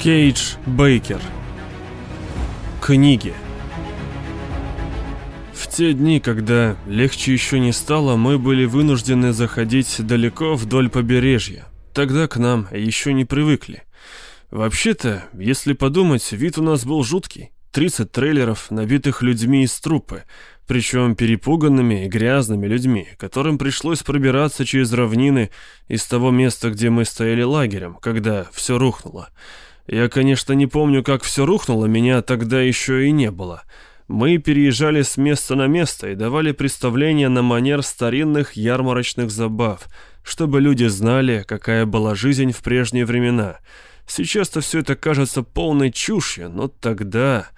Кейдж Бейкер. Книги. В те дни, когда легче еще не стало, мы были вынуждены заходить далеко вдоль побережья. Тогда к нам еще не привыкли. Вообще-то, если подумать, вид у нас был жуткий. 30 трейлеров, набитых людьми из трупы, причем перепуганными и грязными людьми, которым пришлось пробираться через равнины из того места, где мы стояли лагерем, когда все рухнуло. Я, конечно, не помню, как все рухнуло, меня тогда еще и не было. Мы переезжали с места на место и давали представления на манер старинных ярмарочных забав, чтобы люди знали, какая была жизнь в прежние времена. Сейчас-то все это кажется полной чушью, но тогда...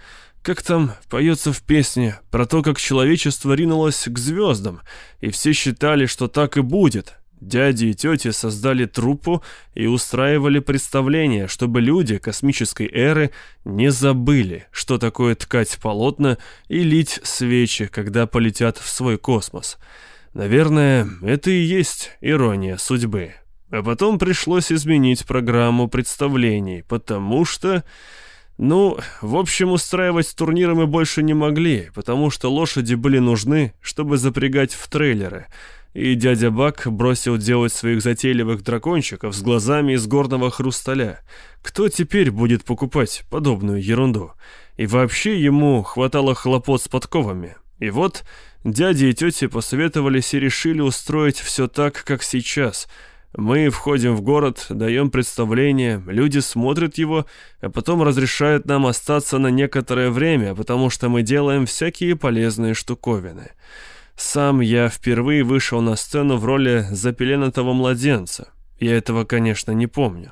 Как там поется в песне про то, как человечество ринулось к звездам, и все считали, что так и будет, Дяди и тети создали труппу и устраивали представления, чтобы люди космической эры не забыли, что такое ткать полотна и лить свечи, когда полетят в свой космос. Наверное, это и есть ирония судьбы. А потом пришлось изменить программу представлений, потому что... Ну, в общем, устраивать турниры мы больше не могли, потому что лошади были нужны, чтобы запрягать в трейлеры — и дядя Бак бросил делать своих затейливых дракончиков с глазами из горного хрусталя. Кто теперь будет покупать подобную ерунду? И вообще ему хватало хлопот с подковами. И вот дяди и тети посоветовались и решили устроить все так, как сейчас. Мы входим в город, даем представление, люди смотрят его, а потом разрешают нам остаться на некоторое время, потому что мы делаем всякие полезные штуковины. Сам я впервые вышел на сцену в роли запеленатого младенца. Я этого, конечно, не помню.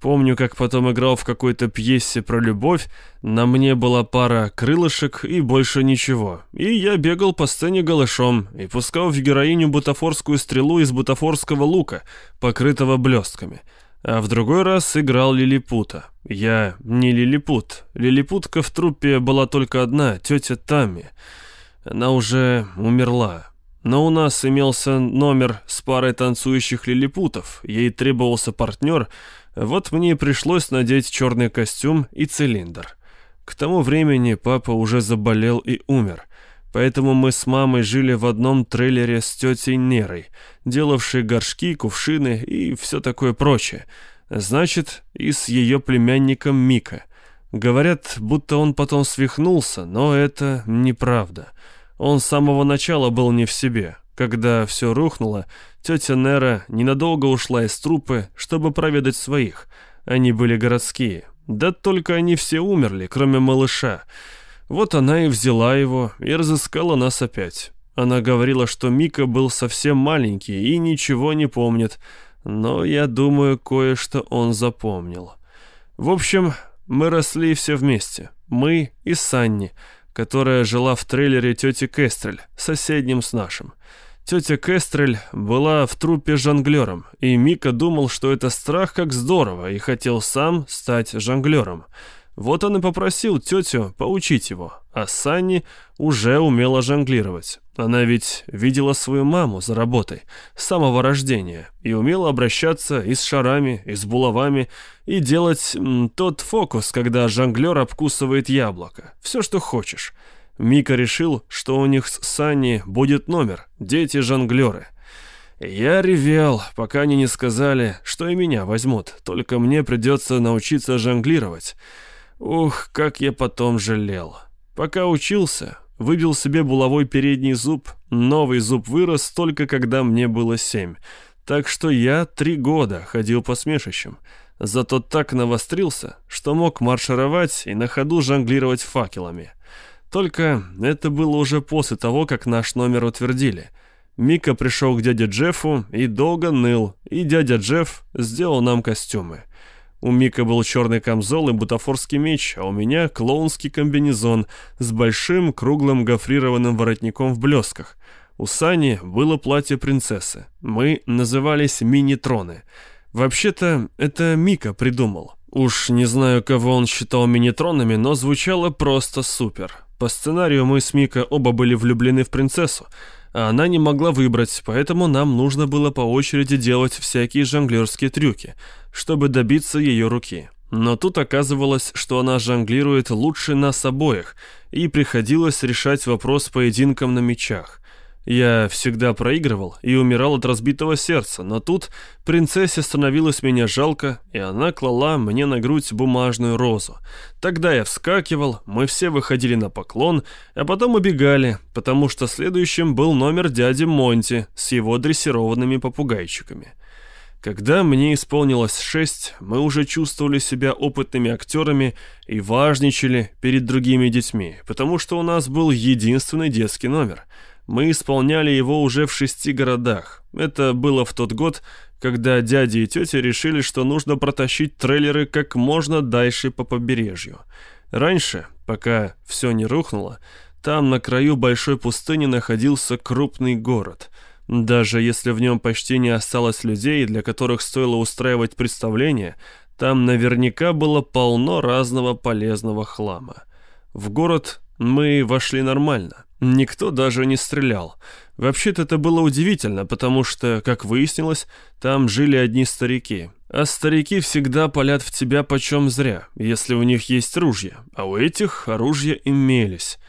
Помню, как потом играл в какой-то пьесе про любовь, на мне была пара крылышек и больше ничего. И я бегал по сцене голышом и пускал в героиню бутафорскую стрелу из бутафорского лука, покрытого блестками. А в другой раз играл лилипута. Я не лилипут. Лилипутка в труппе была только одна, тетя Тамми. Она уже умерла. Но у нас имелся номер с парой танцующих лилипутов, ей требовался партнер, вот мне пришлось надеть черный костюм и цилиндр. К тому времени папа уже заболел и умер, поэтому мы с мамой жили в одном трейлере с тетей Нерой, делавшей горшки, кувшины и все такое прочее. Значит, и с ее племянником Мика. Говорят, будто он потом свихнулся, но это неправда. Он с самого начала был не в себе. Когда все рухнуло, тетя Нера ненадолго ушла из трупы, чтобы проведать своих. Они были городские. Да только они все умерли, кроме малыша. Вот она и взяла его и разыскала нас опять. Она говорила, что Мика был совсем маленький и ничего не помнит, но я думаю, кое-что он запомнил. В общем, мы росли все вместе, мы и Санни, которая жила в трейлере тети Кестрель, соседнем с нашим. Тетя Кестрель была в труппе жонглером, и Мика думал, что это страх как здорово, и хотел сам стать жонглером. Вот он и попросил тетю поучить его, а Санни уже умела жонглировать. Она ведь видела свою маму за работой с самого рождения и умела обращаться и с шарами, и с булавами, и делать тот фокус, когда жонглер обкусывает яблоко. Все, что хочешь. Мика решил, что у них с Санни будет номер «Дети-жонглеры». Я ревел, пока они не сказали, что и меня возьмут, только мне придется научиться жонглировать. Ух, как я потом жалел. Пока учился, выбил себе булавой передний зуб, новый зуб вырос только когда мне было семь. Так что я три года ходил по смешищам. Зато так навострился, что мог маршировать и на ходу жонглировать факелами. Только это было уже после того, как наш номер утвердили. Мика пришел к дяде Джеффу и долго ныл, и дядя Джефф сделал нам костюмы. У Мика был черный камзол и бутафорский меч, а у меня клоунский комбинезон с большим круглым гофрированным воротником в блесках. У Сани было платье принцессы. Мы назывались мини-троны. Вообще-то, это Мика придумал. Уж не знаю, кого он считал мини-тронами, но звучало просто супер. По сценарию мы с Мика оба были влюблены в принцессу, а она не могла выбрать, поэтому нам нужно было по очереди делать всякие жонглерские трюки, чтобы добиться ее руки. Но тут оказывалось, что она жонглирует лучше нас обоих, и приходилось решать вопрос поединком на мечах. Я всегда проигрывал и умирал от разбитого сердца, но тут принцессе становилось меня жалко, и она клала мне на грудь бумажную розу. Тогда я вскакивал, мы все выходили на поклон, а потом убегали, потому что следующим был номер дяди Монти с его дрессированными попугайчиками. Когда мне исполнилось шесть, мы уже чувствовали себя опытными актерами и важничали перед другими детьми, потому что у нас был единственный детский номер — мы исполняли его уже в шести городах. Это было в тот год, когда дяди и тети решили, что нужно протащить трейлеры как можно дальше по побережью. Раньше, пока все не рухнуло, там на краю большой пустыни находился крупный город. Даже если в нем почти не осталось людей, для которых стоило устраивать представления, там наверняка было полно разного полезного хлама. В город мы вошли нормально. Никто даже не стрелял. Вообще-то это было удивительно, потому что, как выяснилось, там жили одни старики. А старики всегда палят в тебя почем зря, если у них есть ружья, а у этих оружия имелись.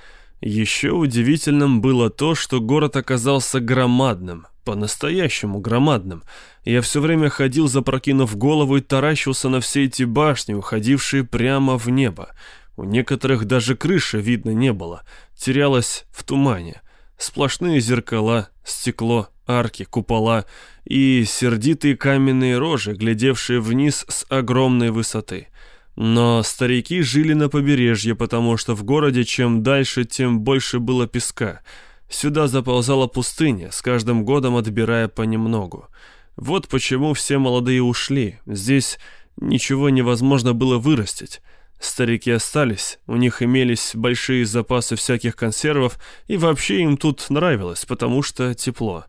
Еще удивительным было то, что город оказался громадным, по-настоящему громадным. Я все время ходил, запрокинув голову и таращился на все эти башни, уходившие прямо в небо. У некоторых даже крыши видно не было, терялась в тумане. Сплошные зеркала, стекло, арки, купола и сердитые каменные рожи, глядевшие вниз с огромной высоты. Но старики жили на побережье, потому что в городе чем дальше, тем больше было песка. Сюда заползала пустыня, с каждым годом отбирая понемногу. Вот почему все молодые ушли. Здесь ничего невозможно было вырастить. Старики остались, у них имелись большие запасы всяких консервов, и вообще им тут нравилось, потому что тепло.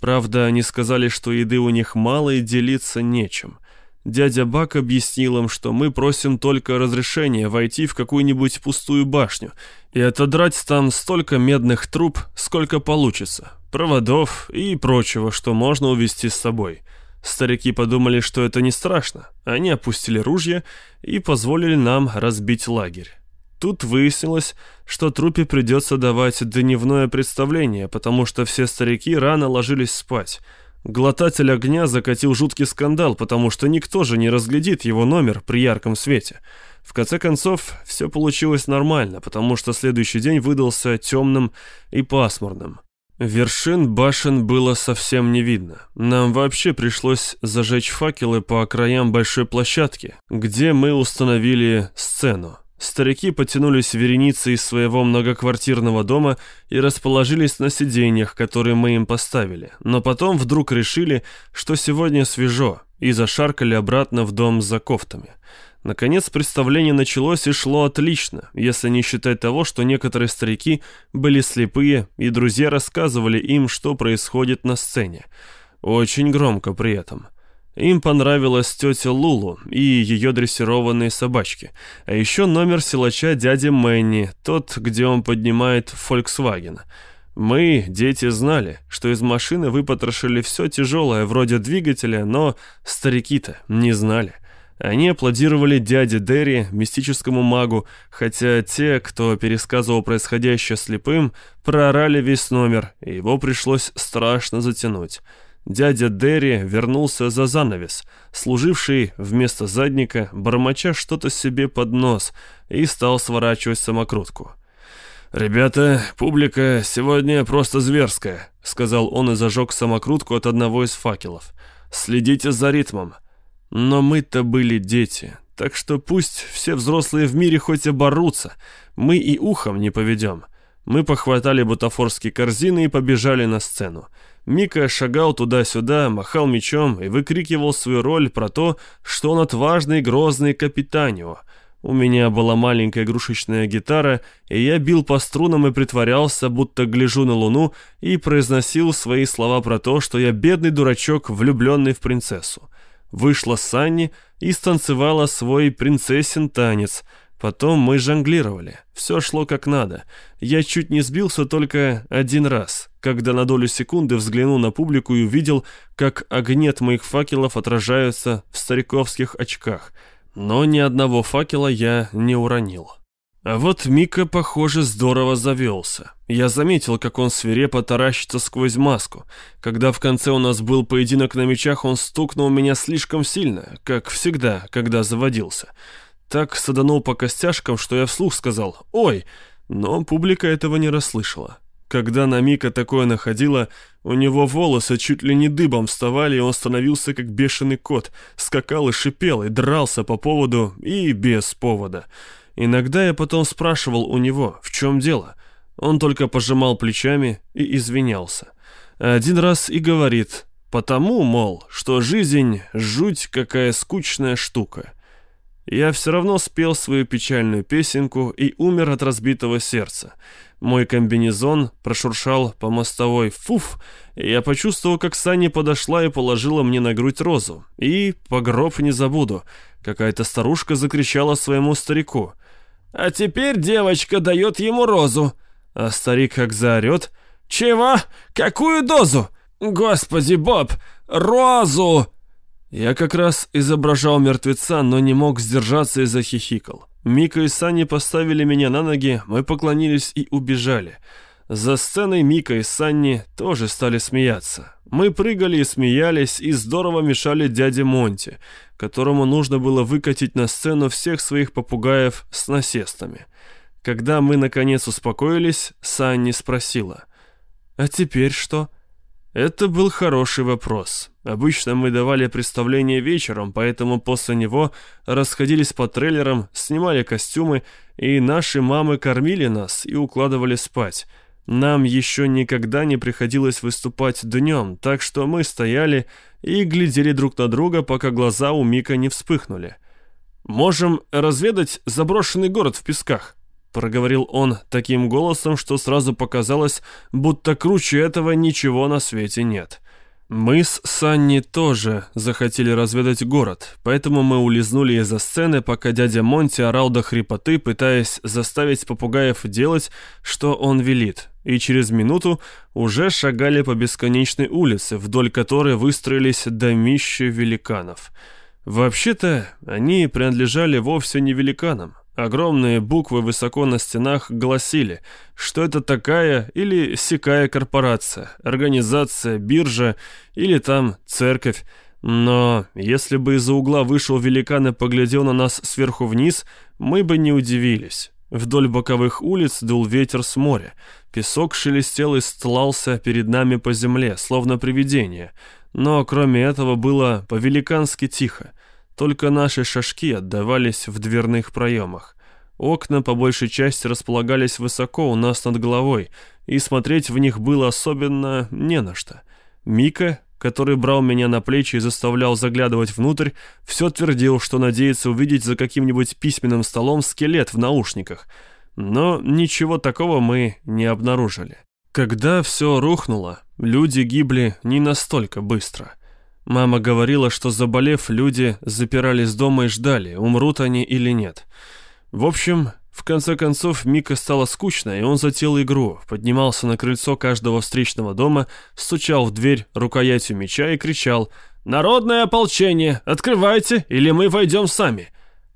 Правда, они сказали, что еды у них мало и делиться нечем. Дядя Бак объяснил им, что мы просим только разрешения войти в какую-нибудь пустую башню и отодрать там столько медных труб, сколько получится, проводов и прочего, что можно увезти с собой. Старики подумали, что это не страшно. Они опустили ружья и позволили нам разбить лагерь. Тут выяснилось, что трупе придется давать дневное представление, потому что все старики рано ложились спать. Глотатель огня закатил жуткий скандал, потому что никто же не разглядит его номер при ярком свете. В конце концов, все получилось нормально, потому что следующий день выдался темным и пасмурным. Вершин башен было совсем не видно. Нам вообще пришлось зажечь факелы по краям большой площадки, где мы установили сцену. Старики потянулись вереницей из своего многоквартирного дома и расположились на сиденьях, которые мы им поставили. Но потом вдруг решили, что сегодня свежо, и зашаркали обратно в дом за кофтами. Наконец представление началось и шло отлично, если не считать того, что некоторые старики были слепые, и друзья рассказывали им, что происходит на сцене. Очень громко при этом. Им понравилась тетя Лулу и ее дрессированные собачки, а еще номер силача дяди Мэнни, тот, где он поднимает Volkswagen. Мы, дети, знали, что из машины выпотрошили все тяжелое, вроде двигателя, но старики-то не знали. Они аплодировали дяде Дерри, мистическому магу, хотя те, кто пересказывал происходящее слепым, проорали весь номер, и его пришлось страшно затянуть. Дядя Дерри вернулся за занавес, служивший вместо задника, бормоча что-то себе под нос, и стал сворачивать самокрутку. «Ребята, публика сегодня просто зверская», — сказал он и зажег самокрутку от одного из факелов. «Следите за ритмом. Но мы-то были дети, так что пусть все взрослые в мире хоть и борутся, мы и ухом не поведем. Мы похватали бутафорские корзины и побежали на сцену. Мика шагал туда-сюда, махал мечом и выкрикивал свою роль про то, что он отважный грозный капитанио. У меня была маленькая игрушечная гитара, и я бил по струнам и притворялся, будто гляжу на луну, и произносил свои слова про то, что я бедный дурачок, влюбленный в принцессу. Вышла Санни и станцевала свой принцессин танец. Потом мы жонглировали. Все шло как надо. Я чуть не сбился только один раз, когда на долю секунды взглянул на публику и увидел, как огни от моих факелов отражаются в стариковских очках. но ни одного факела я не уронил. А вот Мика, похоже, здорово завелся. Я заметил, как он свирепо таращится сквозь маску. Когда в конце у нас был поединок на мечах, он стукнул меня слишком сильно, как всегда, когда заводился. Так саданул по костяшкам, что я вслух сказал «Ой!», но публика этого не расслышала. Когда на Мика такое находило, у него волосы чуть ли не дыбом вставали, и он становился как бешеный кот, скакал и шипел, и дрался по поводу и без повода. Иногда я потом спрашивал у него, в чем дело. Он только пожимал плечами и извинялся. Один раз и говорит, потому, мол, что жизнь — жуть какая скучная штука. Я все равно спел свою печальную песенку и умер от разбитого сердца. Мой комбинезон прошуршал по мостовой «фуф», и я почувствовал, как Саня подошла и положила мне на грудь розу. И, по гроб не забуду, какая-то старушка закричала своему старику — а теперь девочка дает ему розу. А старик как заорет. Чего? Какую дозу? Господи, Боб, розу! Я как раз изображал мертвеца, но не мог сдержаться и захихикал. Мика и Сани поставили меня на ноги, мы поклонились и убежали. За сценой Мика и Санни тоже стали смеяться. Мы прыгали и смеялись, и здорово мешали дяде Монти, которому нужно было выкатить на сцену всех своих попугаев с насестами. Когда мы наконец успокоились, Санни спросила, «А теперь что?» Это был хороший вопрос. Обычно мы давали представление вечером, поэтому после него расходились по трейлерам, снимали костюмы, и наши мамы кормили нас и укладывали спать – нам еще никогда не приходилось выступать днем, так что мы стояли и глядели друг на друга, пока глаза у Мика не вспыхнули. «Можем разведать заброшенный город в песках», — проговорил он таким голосом, что сразу показалось, будто круче этого ничего на свете нет. Мы с Санни тоже захотели разведать город, поэтому мы улизнули из-за сцены, пока дядя Монти орал до хрипоты, пытаясь заставить попугаев делать, что он велит, и через минуту уже шагали по бесконечной улице, вдоль которой выстроились домища великанов. Вообще-то, они принадлежали вовсе не великанам. Огромные буквы высоко на стенах гласили, что это такая или сякая корпорация, организация, биржа или там церковь. Но если бы из-за угла вышел великан и поглядел на нас сверху вниз, мы бы не удивились. Вдоль боковых улиц дул ветер с моря. Песок шелестел и стлался перед нами по земле, словно привидение. Но кроме этого было по-великански тихо. Только наши шажки отдавались в дверных проемах. Окна по большей части располагались высоко у нас над головой, и смотреть в них было особенно не на что. Мика, который брал меня на плечи и заставлял заглядывать внутрь, все твердил, что надеется увидеть за каким-нибудь письменным столом скелет в наушниках. Но ничего такого мы не обнаружили. Когда все рухнуло, люди гибли не настолько быстро — Мама говорила, что заболев, люди запирались дома и ждали, умрут они или нет. В общем, в конце концов, Мика стало скучно, и он затеял игру, поднимался на крыльцо каждого встречного дома, стучал в дверь рукоятью меча и кричал «Народное ополчение! Открывайте, или мы войдем сами!»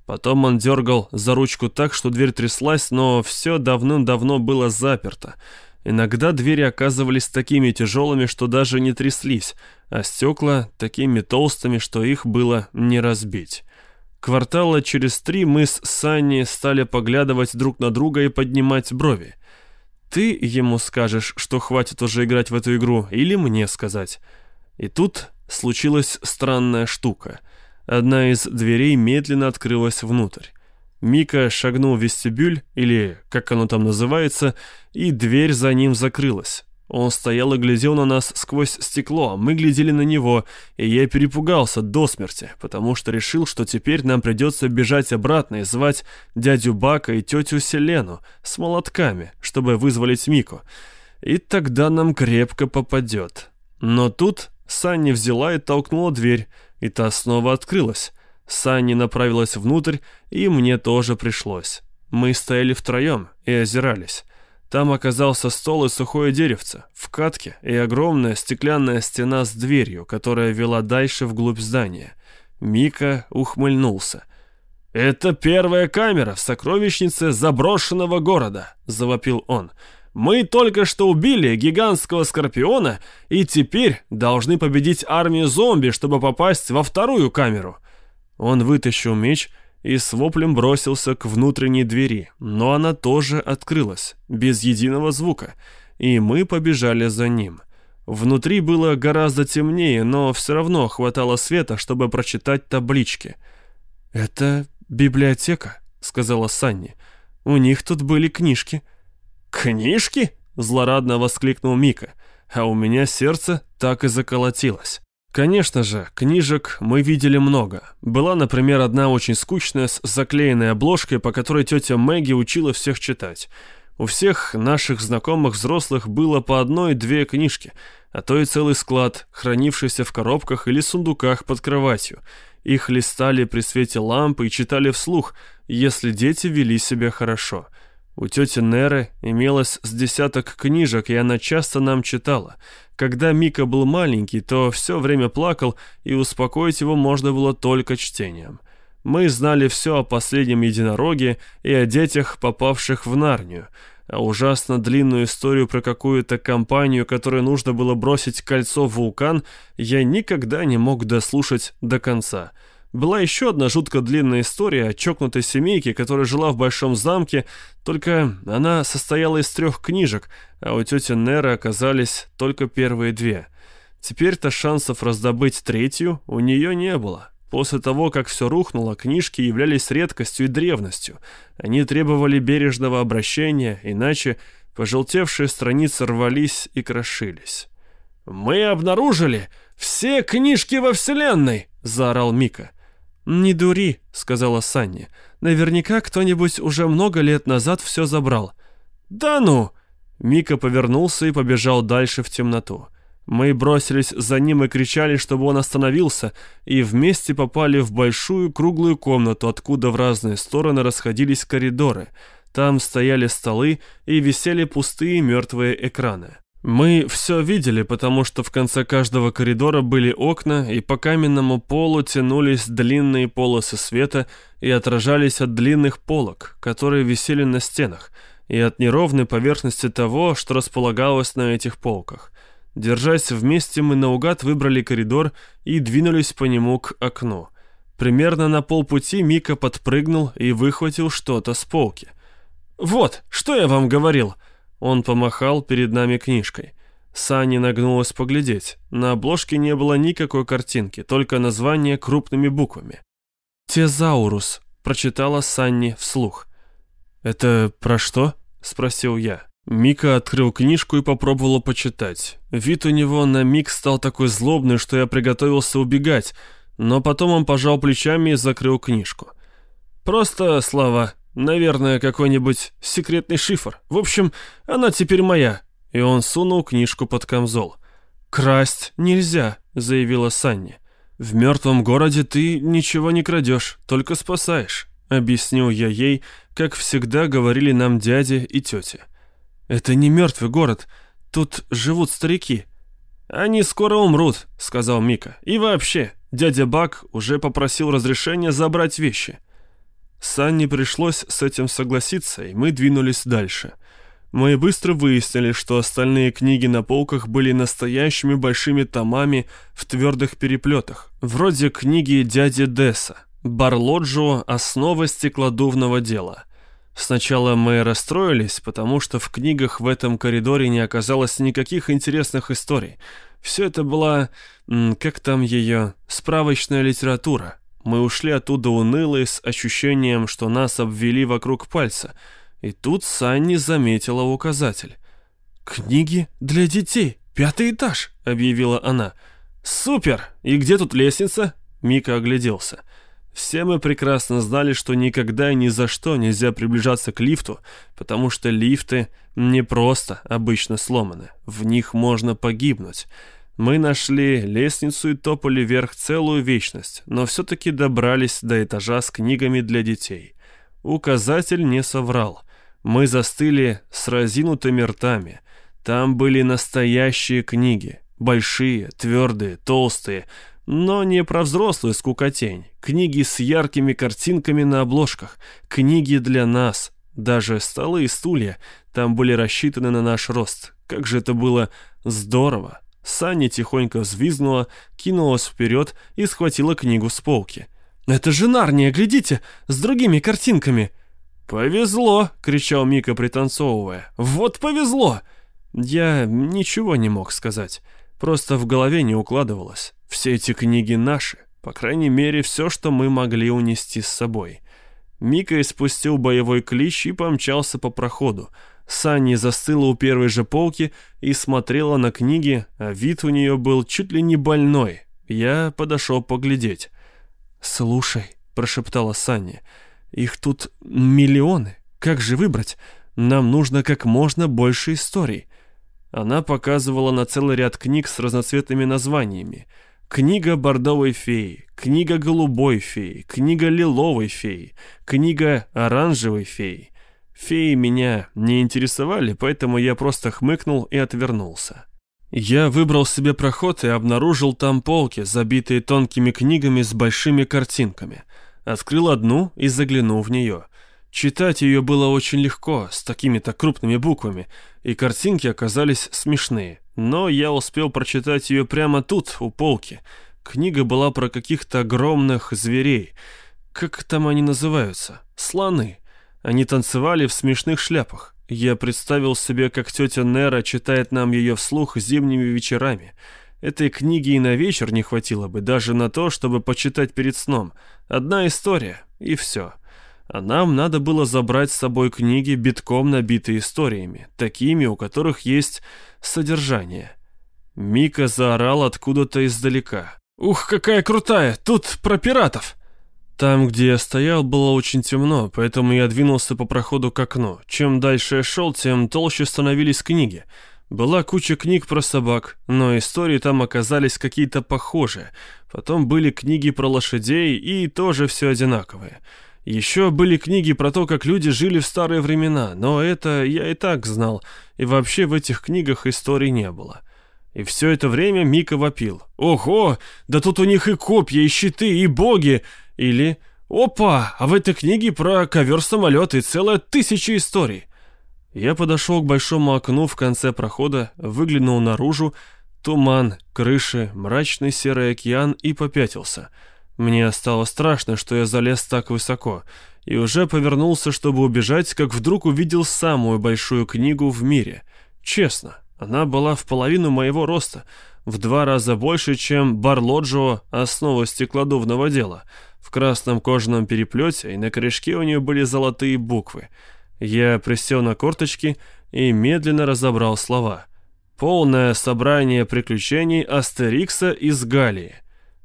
Потом он дергал за ручку так, что дверь тряслась, но все давным-давно было заперто. Иногда двери оказывались такими тяжелыми, что даже не тряслись, а стекла такими толстыми, что их было не разбить. Квартала через три мы с Санни стали поглядывать друг на друга и поднимать брови. «Ты ему скажешь, что хватит уже играть в эту игру, или мне сказать?» И тут случилась странная штука. Одна из дверей медленно открылась внутрь. Мика шагнул в вестибюль, или как оно там называется, и дверь за ним закрылась. Он стоял и глядел на нас сквозь стекло, а мы глядели на него, и я перепугался до смерти, потому что решил, что теперь нам придется бежать обратно и звать дядю Бака и тетю Селену с молотками, чтобы вызволить Мику. И тогда нам крепко попадет. Но тут Санни взяла и толкнула дверь, и та снова открылась. Санни направилась внутрь, и мне тоже пришлось. Мы стояли втроем и озирались. Там оказался стол и сухое деревце, в катке и огромная стеклянная стена с дверью, которая вела дальше вглубь здания. Мика ухмыльнулся. «Это первая камера в сокровищнице заброшенного города», — завопил он. «Мы только что убили гигантского скорпиона и теперь должны победить армию зомби, чтобы попасть во вторую камеру». Он вытащил меч и с воплем бросился к внутренней двери, но она тоже открылась, без единого звука, и мы побежали за ним. Внутри было гораздо темнее, но все равно хватало света, чтобы прочитать таблички. «Это библиотека», — сказала Санни. «У них тут были книжки». «Книжки?» — злорадно воскликнул Мика, а у меня сердце так и заколотилось. Конечно же, книжек мы видели много. Была, например, одна очень скучная с заклеенной обложкой, по которой тетя Мэгги учила всех читать. У всех наших знакомых взрослых было по одной-две книжки — а то и целый склад, хранившийся в коробках или сундуках под кроватью. Их листали при свете лампы и читали вслух, если дети вели себя хорошо. У тети Неры имелось с десяток книжек, и она часто нам читала. Когда Мика был маленький, то все время плакал, и успокоить его можно было только чтением. Мы знали все о последнем единороге и о детях, попавших в Нарнию — а ужасно длинную историю про какую-то компанию, которой нужно было бросить кольцо в вулкан, я никогда не мог дослушать до конца. Была еще одна жутко длинная история о чокнутой семейке, которая жила в большом замке, только она состояла из трех книжек, а у тети Неры оказались только первые две. Теперь-то шансов раздобыть третью у нее не было. После того, как все рухнуло, книжки являлись редкостью и древностью. Они требовали бережного обращения, иначе пожелтевшие страницы рвались и крошились. «Мы обнаружили все книжки во Вселенной!» — заорал Мика. «Не дури», — сказала Санни. «Наверняка кто-нибудь уже много лет назад все забрал». «Да ну!» Мика повернулся и побежал дальше в темноту. Мы бросились за ним и кричали, чтобы он остановился, и вместе попали в большую круглую комнату, откуда в разные стороны расходились коридоры. Там стояли столы и висели пустые мертвые экраны. Мы все видели, потому что в конце каждого коридора были окна, и по каменному полу тянулись длинные полосы света и отражались от длинных полок, которые висели на стенах, и от неровной поверхности того, что располагалось на этих полках. Держась вместе, мы наугад выбрали коридор и двинулись по нему к окну. Примерно на полпути Мика подпрыгнул и выхватил что-то с полки. «Вот, что я вам говорил!» Он помахал перед нами книжкой. Санни нагнулась поглядеть. На обложке не было никакой картинки, только название крупными буквами. «Тезаурус», — прочитала Санни вслух. «Это про что?» — спросил я. Мика открыл книжку и попробовала почитать. Вид у него на миг стал такой злобный, что я приготовился убегать, но потом он пожал плечами и закрыл книжку. Просто слова. Наверное, какой-нибудь секретный шифр. В общем, она теперь моя. И он сунул книжку под камзол. «Красть нельзя», — заявила Санни. «В мертвом городе ты ничего не крадешь, только спасаешь», — объяснил я ей, как всегда говорили нам дяди и тетя. «Это не мертвый город. Тут живут старики». «Они скоро умрут», — сказал Мика. «И вообще, дядя Бак уже попросил разрешения забрать вещи». Санне пришлось с этим согласиться, и мы двинулись дальше. Мы быстро выяснили, что остальные книги на полках были настоящими большими томами в твердых переплетах, вроде книги дяди Десса «Барлоджио. Основа стеклодувного дела». Сначала мы расстроились, потому что в книгах в этом коридоре не оказалось никаких интересных историй. Все это была, как там ее, справочная литература. Мы ушли оттуда унылые, с ощущением, что нас обвели вокруг пальца. И тут Санни заметила указатель. «Книги для детей, пятый этаж», — объявила она. «Супер! И где тут лестница?» Мика огляделся. Все мы прекрасно знали, что никогда и ни за что нельзя приближаться к лифту, потому что лифты не просто обычно сломаны, в них можно погибнуть. Мы нашли лестницу и топали вверх целую вечность, но все-таки добрались до этажа с книгами для детей. Указатель не соврал. Мы застыли с разинутыми ртами. Там были настоящие книги. Большие, твердые, толстые, Но не про взрослую скукотень. Книги с яркими картинками на обложках. Книги для нас. Даже столы и стулья там были рассчитаны на наш рост. Как же это было здорово. Саня тихонько взвизгнула, кинулась вперед и схватила книгу с полки. «Это же Нарния, глядите, с другими картинками!» «Повезло!» — кричал Мика, пританцовывая. «Вот повезло!» Я ничего не мог сказать. Просто в голове не укладывалось. Все эти книги наши. По крайней мере, все, что мы могли унести с собой. Мика испустил боевой клич и помчался по проходу. Санни застыла у первой же полки и смотрела на книги, а вид у нее был чуть ли не больной. Я подошел поглядеть. «Слушай», — прошептала Санни, — «их тут миллионы. Как же выбрать? Нам нужно как можно больше историй». Она показывала на целый ряд книг с разноцветными названиями. Книга бордовой феи, книга голубой феи, книга лиловой феи, книга оранжевой феи. Феи меня не интересовали, поэтому я просто хмыкнул и отвернулся. Я выбрал себе проход и обнаружил там полки, забитые тонкими книгами с большими картинками. Открыл одну и заглянул в нее. Читать ее было очень легко, с такими-то крупными буквами, и картинки оказались смешные. Но я успел прочитать ее прямо тут, у полки. Книга была про каких-то огромных зверей. Как там они называются? Слоны. Они танцевали в смешных шляпах. Я представил себе, как тетя Нера читает нам ее вслух зимними вечерами. Этой книги и на вечер не хватило бы, даже на то, чтобы почитать перед сном. Одна история, и все а нам надо было забрать с собой книги, битком набитые историями, такими, у которых есть содержание. Мика заорал откуда-то издалека. «Ух, какая крутая! Тут про пиратов!» Там, где я стоял, было очень темно, поэтому я двинулся по проходу к окну. Чем дальше я шел, тем толще становились книги. Была куча книг про собак, но истории там оказались какие-то похожие. Потом были книги про лошадей, и тоже все одинаковые. Еще были книги про то, как люди жили в старые времена, но это я и так знал, и вообще в этих книгах историй не было. И все это время Мика вопил. «Ого! Да тут у них и копья, и щиты, и боги!» Или «Опа! А в этой книге про ковер-самолет и целая тысяча историй!» Я подошел к большому окну в конце прохода, выглянул наружу, туман, крыши, мрачный серый океан и попятился — мне стало страшно, что я залез так высоко, и уже повернулся, чтобы убежать, как вдруг увидел самую большую книгу в мире. Честно, она была в половину моего роста, в два раза больше, чем Барлоджо «Основа стеклодувного дела». В красном кожаном переплете и на корешке у нее были золотые буквы. Я присел на корточки и медленно разобрал слова. «Полное собрание приключений Астерикса из Галлии».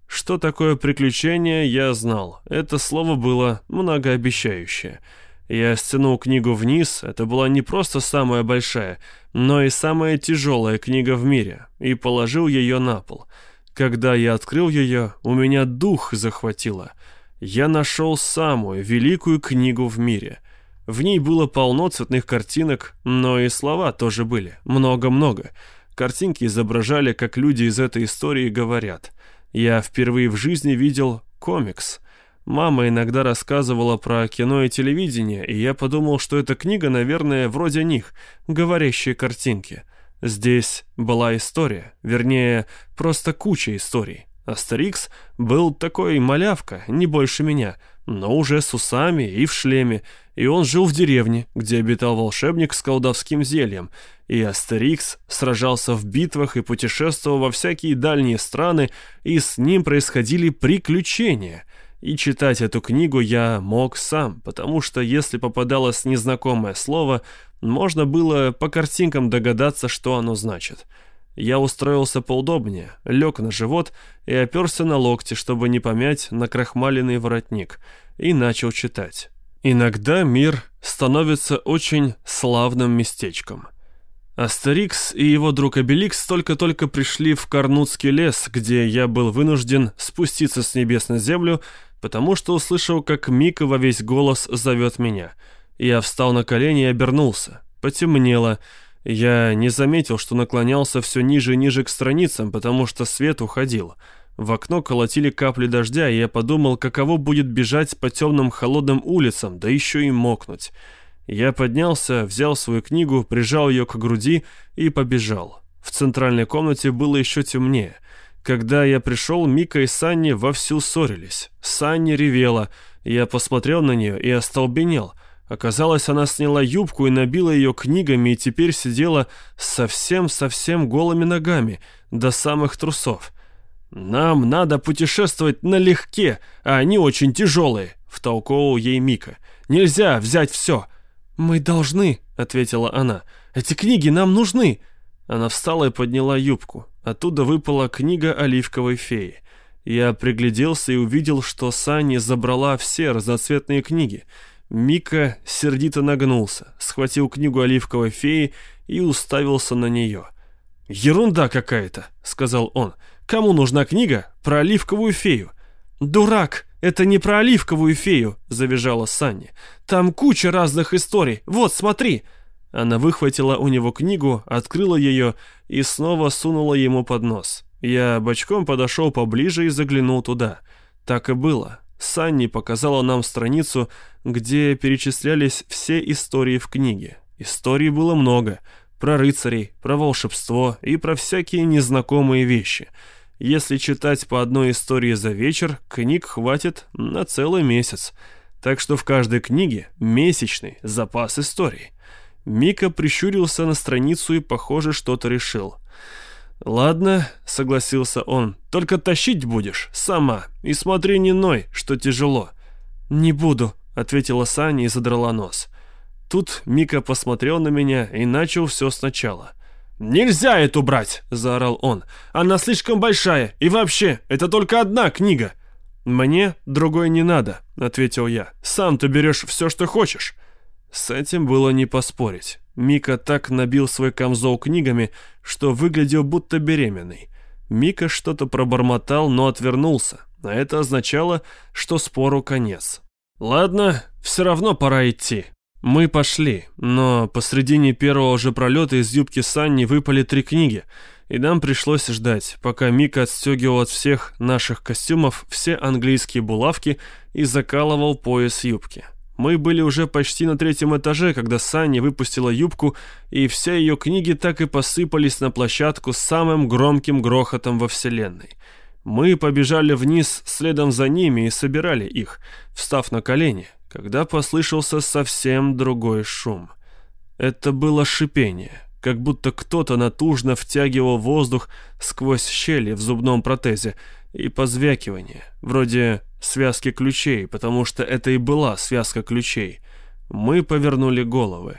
Что такое приключение, я знал. Это слово было многообещающее. Я стянул книгу вниз, это была не просто самая большая, но и самая тяжелая книга в мире, и положил ее на пол. Когда я открыл ее, у меня дух захватило. Я нашел самую великую книгу в мире. В ней было полно цветных картинок, но и слова тоже были, много-много. Картинки изображали, как люди из этой истории говорят – я впервые в жизни видел комикс. Мама иногда рассказывала про кино и телевидение, и я подумал, что эта книга, наверное, вроде них, говорящие картинки. Здесь была история, вернее, просто куча историй. Астерикс был такой малявка, не больше меня, но уже с усами и в шлеме, и он жил в деревне, где обитал волшебник с колдовским зельем, и Астерикс сражался в битвах и путешествовал во всякие дальние страны, и с ним происходили приключения. И читать эту книгу я мог сам, потому что если попадалось незнакомое слово, можно было по картинкам догадаться, что оно значит. Я устроился поудобнее, лег на живот и оперся на локти, чтобы не помять накрахмаленный воротник, и начал читать. Иногда мир становится очень славным местечком. Астерикс и его друг Обеликс только-только пришли в Карнутский лес, где я был вынужден спуститься с небес на землю, потому что услышал, как Мика во весь голос зовет меня. Я встал на колени и обернулся. Потемнело. Я не заметил, что наклонялся все ниже и ниже к страницам, потому что свет уходил. В окно колотили капли дождя, и я подумал, каково будет бежать по темным холодным улицам, да еще и мокнуть. Я поднялся, взял свою книгу, прижал ее к груди и побежал. В центральной комнате было еще темнее. Когда я пришел, Мика и Санни вовсю ссорились. Санни ревела. Я посмотрел на нее и остолбенел. Оказалось, она сняла юбку и набила ее книгами и теперь сидела совсем-совсем голыми ногами, до самых трусов. «Нам надо путешествовать налегке, а они очень тяжелые», — втолковывал ей Мика. «Нельзя взять все». «Мы должны», — ответила она. «Эти книги нам нужны». Она встала и подняла юбку. Оттуда выпала книга оливковой феи. Я пригляделся и увидел, что Санни забрала все разноцветные книги. Мика сердито нагнулся, схватил книгу оливковой феи и уставился на нее. «Ерунда какая-то», — сказал он. Кому нужна книга про оливковую фею? Дурак, это не про оливковую фею, завизжала Санни. Там куча разных историй. Вот, смотри. Она выхватила у него книгу, открыла ее и снова сунула ему под нос. Я бочком подошел поближе и заглянул туда. Так и было. Санни показала нам страницу, где перечислялись все истории в книге. Историй было много — про рыцарей, про волшебство и про всякие незнакомые вещи. Если читать по одной истории за вечер, книг хватит на целый месяц. Так что в каждой книге месячный запас историй. Мика прищурился на страницу и, похоже, что-то решил. «Ладно», — согласился он, — «только тащить будешь сама, и смотри не ной, что тяжело». «Не буду», — ответила Саня и задрала нос. Тут Мика посмотрел на меня и начал все сначала. «Нельзя эту брать!» – заорал он. «Она слишком большая, и вообще, это только одна книга!» «Мне другой не надо», — ответил я. «Сам ты берешь все, что хочешь». С этим было не поспорить. Мика так набил свой камзол книгами, что выглядел будто беременный. Мика что-то пробормотал, но отвернулся, а это означало, что спору конец. «Ладно, все равно пора идти», мы пошли, но посредине первого же пролета из юбки Санни выпали три книги, и нам пришлось ждать, пока Мика отстегивал от всех наших костюмов все английские булавки и закалывал пояс юбки. Мы были уже почти на третьем этаже, когда Санни выпустила юбку, и все ее книги так и посыпались на площадку с самым громким грохотом во вселенной. Мы побежали вниз следом за ними и собирали их, встав на колени, когда послышался совсем другой шум. Это было шипение, как будто кто-то натужно втягивал воздух сквозь щели в зубном протезе, и позвякивание, вроде связки ключей, потому что это и была связка ключей. Мы повернули головы.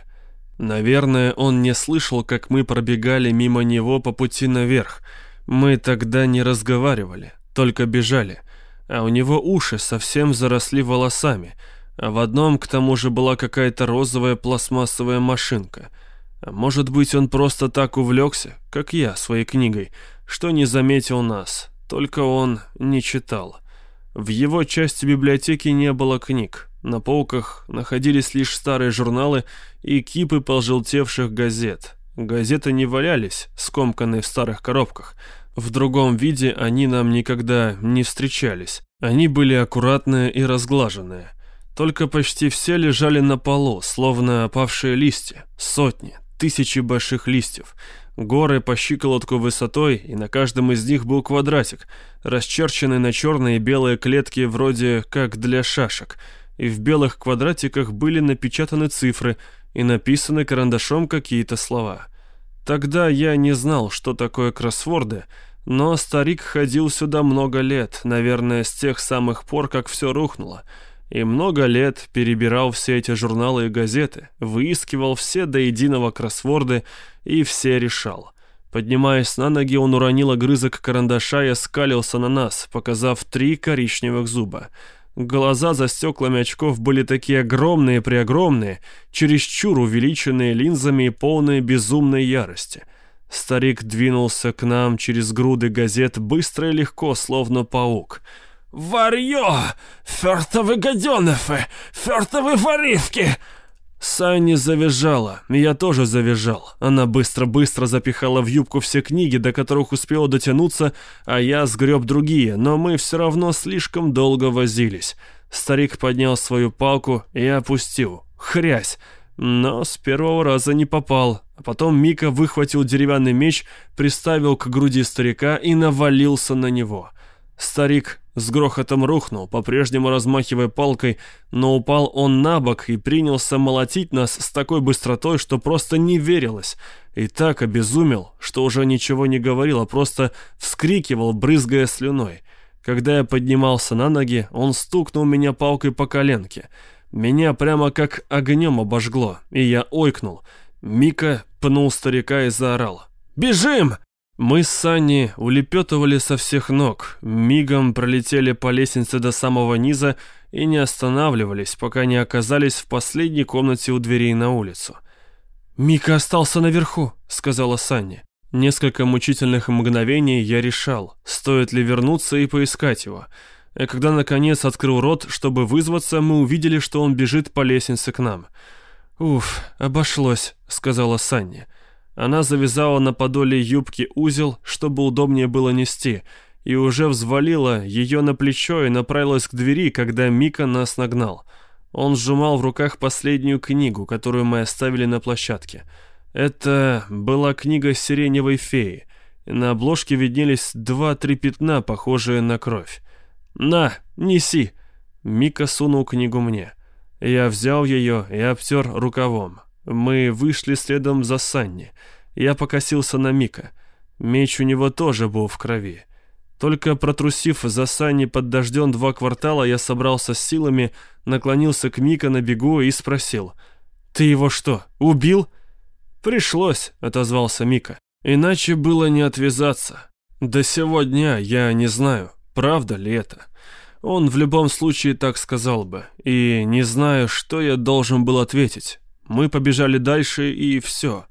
Наверное, он не слышал, как мы пробегали мимо него по пути наверх. Мы тогда не разговаривали, только бежали, а у него уши совсем заросли волосами — а в одном, к тому же, была какая-то розовая пластмассовая машинка. А может быть, он просто так увлекся, как я, своей книгой, что не заметил нас, только он не читал. В его части библиотеки не было книг. На полках находились лишь старые журналы и кипы пожелтевших газет. Газеты не валялись, скомканные в старых коробках. В другом виде они нам никогда не встречались. Они были аккуратные и разглаженные. Только почти все лежали на полу, словно опавшие листья. Сотни, тысячи больших листьев. Горы по щиколотку высотой, и на каждом из них был квадратик, расчерченный на черные и белые клетки вроде как для шашек. И в белых квадратиках были напечатаны цифры и написаны карандашом какие-то слова. Тогда я не знал, что такое кроссворды, но старик ходил сюда много лет, наверное, с тех самых пор, как все рухнуло и много лет перебирал все эти журналы и газеты, выискивал все до единого кроссворды и все решал. Поднимаясь на ноги, он уронил огрызок карандаша и оскалился на нас, показав три коричневых зуба. Глаза за стеклами очков были такие огромные-преогромные, чересчур увеличенные линзами и полные безумной ярости. Старик двинулся к нам через груды газет быстро и легко, словно паук — «Варьё! Фёртовы гадёныфы! Фёртовы воришки!» Санни завизжала, я тоже завизжал. Она быстро-быстро запихала в юбку все книги, до которых успела дотянуться, а я сгреб другие, но мы все равно слишком долго возились. Старик поднял свою палку и опустил. Хрясь! Но с первого раза не попал. А потом Мика выхватил деревянный меч, приставил к груди старика и навалился на него. Старик с грохотом рухнул, по-прежнему размахивая палкой, но упал он на бок и принялся молотить нас с такой быстротой, что просто не верилось. И так обезумел, что уже ничего не говорил, а просто вскрикивал, брызгая слюной. Когда я поднимался на ноги, он стукнул меня палкой по коленке. Меня прямо как огнем обожгло, и я ойкнул. Мика пнул старика и заорал. «Бежим!» Мы с Санни улепетывали со всех ног, мигом пролетели по лестнице до самого низа и не останавливались, пока не оказались в последней комнате у дверей на улицу. «Мика остался наверху», — сказала Санни. Несколько мучительных мгновений я решал, стоит ли вернуться и поискать его. И когда наконец открыл рот, чтобы вызваться, мы увидели, что он бежит по лестнице к нам. «Уф, обошлось», — сказала Санни. Она завязала на подоле юбки узел, чтобы удобнее было нести, и уже взвалила ее на плечо и направилась к двери, когда Мика нас нагнал. Он сжимал в руках последнюю книгу, которую мы оставили на площадке. Это была книга «Сиреневой феи». На обложке виднелись два-три пятна, похожие на кровь. «На, неси!» Мика сунул книгу мне. Я взял ее и обтер рукавом. Мы вышли следом за Санни. Я покосился на Мика. Меч у него тоже был в крови. Только протрусив за Санни под дождем два квартала, я собрался с силами, наклонился к Мика на бегу и спросил. «Ты его что, убил?» «Пришлось», — отозвался Мика. «Иначе было не отвязаться. До сего дня я не знаю, правда ли это. Он в любом случае так сказал бы. И не знаю, что я должен был ответить. Мы побежали дальше, и все.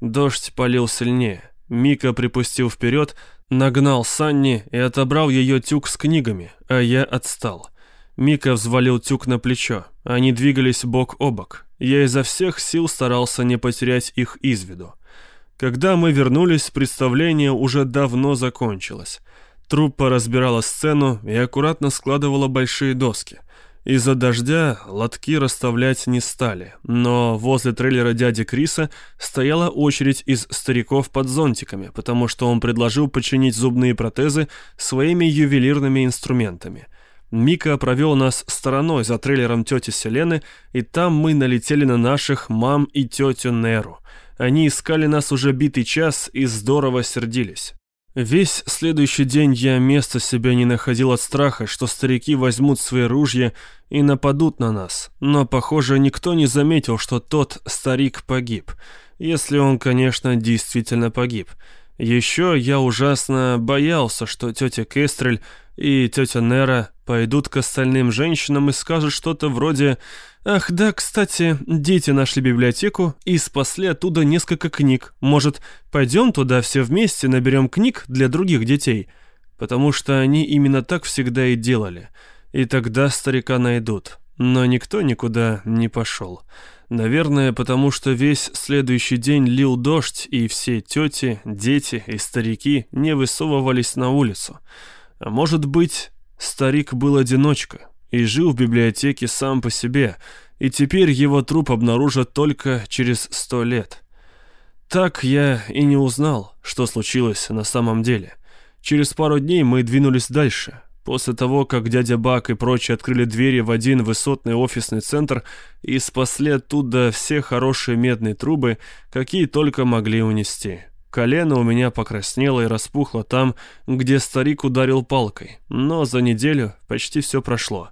Дождь полил сильнее. Мика припустил вперед, нагнал Санни и отобрал ее тюк с книгами, а я отстал. Мика взвалил тюк на плечо. Они двигались бок о бок. Я изо всех сил старался не потерять их из виду. Когда мы вернулись, представление уже давно закончилось. Труппа разбирала сцену и аккуратно складывала большие доски. Из-за дождя лотки расставлять не стали, но возле трейлера дяди Криса стояла очередь из стариков под зонтиками, потому что он предложил починить зубные протезы своими ювелирными инструментами. Мика провел нас стороной за трейлером тети Селены, и там мы налетели на наших мам и тетю Неру. Они искали нас уже битый час и здорово сердились. Весь следующий день я места себя не находил от страха, что старики возьмут свои ружья и нападут на нас. Но, похоже, никто не заметил, что тот старик погиб. Если он, конечно, действительно погиб. Еще я ужасно боялся, что тетя Кестрель и тетя Нера пойдут к остальным женщинам и скажут что-то вроде «Ах, да, кстати, дети нашли библиотеку и спасли оттуда несколько книг. Может, пойдем туда все вместе наберем книг для других детей?» Потому что они именно так всегда и делали. И тогда старика найдут. Но никто никуда не пошел. Наверное, потому что весь следующий день лил дождь, и все тети, дети и старики не высовывались на улицу. А может быть, старик был одиночка, и жил в библиотеке сам по себе, и теперь его труп обнаружат только через сто лет. Так я и не узнал, что случилось на самом деле. Через пару дней мы двинулись дальше. После того, как дядя Бак и прочие открыли двери в один высотный офисный центр и спасли оттуда все хорошие медные трубы, какие только могли унести. Колено у меня покраснело и распухло там, где старик ударил палкой, но за неделю почти все прошло.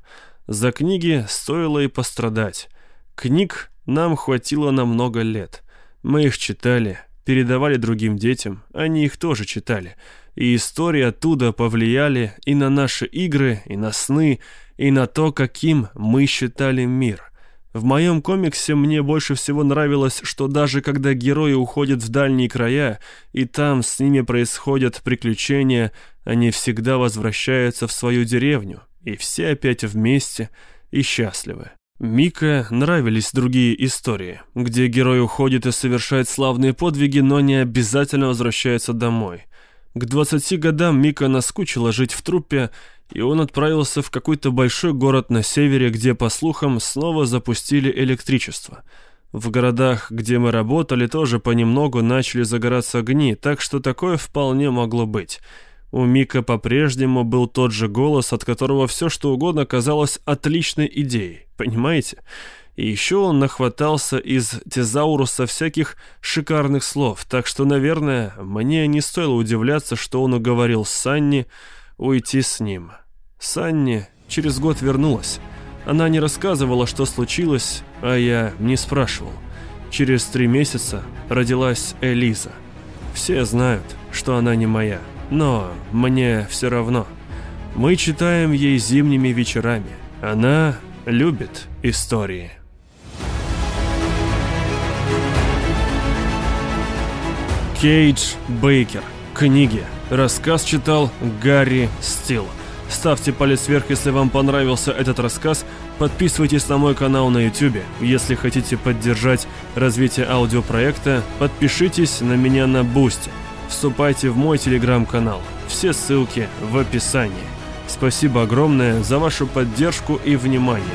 За книги стоило и пострадать. Книг нам хватило на много лет. Мы их читали, передавали другим детям, они их тоже читали. И истории оттуда повлияли и на наши игры, и на сны, и на то, каким мы считали мир. В моем комиксе мне больше всего нравилось, что даже когда герои уходят в дальние края, и там с ними происходят приключения, они всегда возвращаются в свою деревню, и все опять вместе и счастливы. Мика нравились другие истории, где герой уходит и совершает славные подвиги, но не обязательно возвращается домой. К 20 годам Мика наскучила жить в труппе, и он отправился в какой-то большой город на севере, где, по слухам, снова запустили электричество. В городах, где мы работали, тоже понемногу начали загораться огни, так что такое вполне могло быть. У Мика по-прежнему был тот же голос, от которого все что угодно казалось отличной идеей, понимаете? И еще он нахватался из тезауруса всяких шикарных слов, так что, наверное, мне не стоило удивляться, что он уговорил Санни уйти с ним. Санни через год вернулась. Она не рассказывала, что случилось, а я не спрашивал. Через три месяца родилась Элиза. Все знают, что она не моя, но мне все равно. Мы читаем ей зимними вечерами. Она любит истории. Кейдж Бейкер. Книги. Рассказ читал Гарри Стил. Ставьте палец вверх, если вам понравился этот рассказ. Подписывайтесь на мой канал на YouTube. Если хотите поддержать развитие аудиопроекта, подпишитесь на меня на Бусти. Вступайте в мой телеграм-канал. Все ссылки в описании. Спасибо огромное за вашу поддержку и внимание.